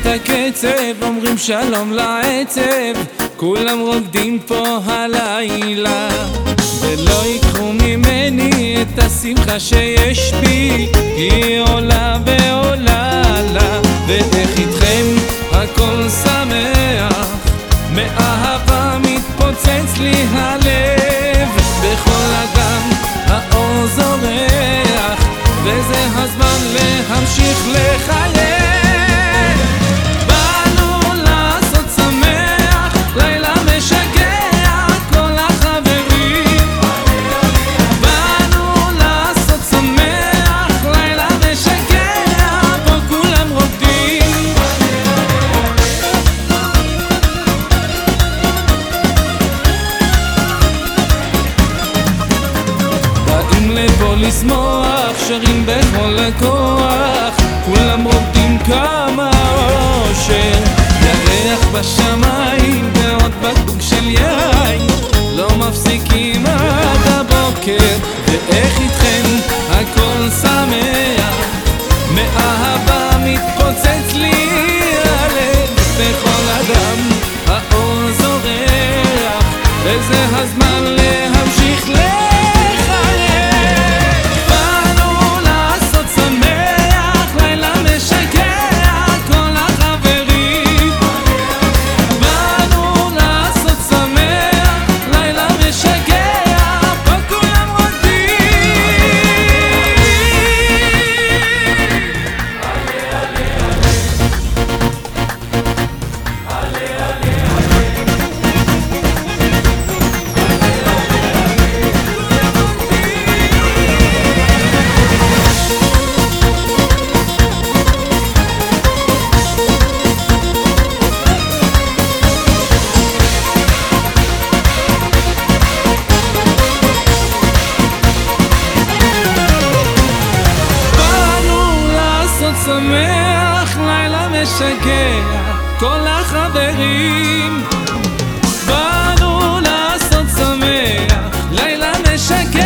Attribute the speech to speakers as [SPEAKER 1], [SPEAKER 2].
[SPEAKER 1] את הקצב, אומרים שלום לעצב. כולם רוקדים פה הלילה. ולא ייקחו ממני את השמחה שיש בי. היא עולה ועולה לה. ואיך איתכם הכל שמח? מאהבה מתפוצץ לי הלב לשמוח, שרים בכל הכוח, כולם רוקדים כמה אושר. ירח בשמיים ועוד בקבוק של יין, לא מפסיקים עד הבוקר, ואיך איתכם הכל שמח, מאהבה מתפוצץ משגע כל החברים. באנו לעשות שמח לילה משגע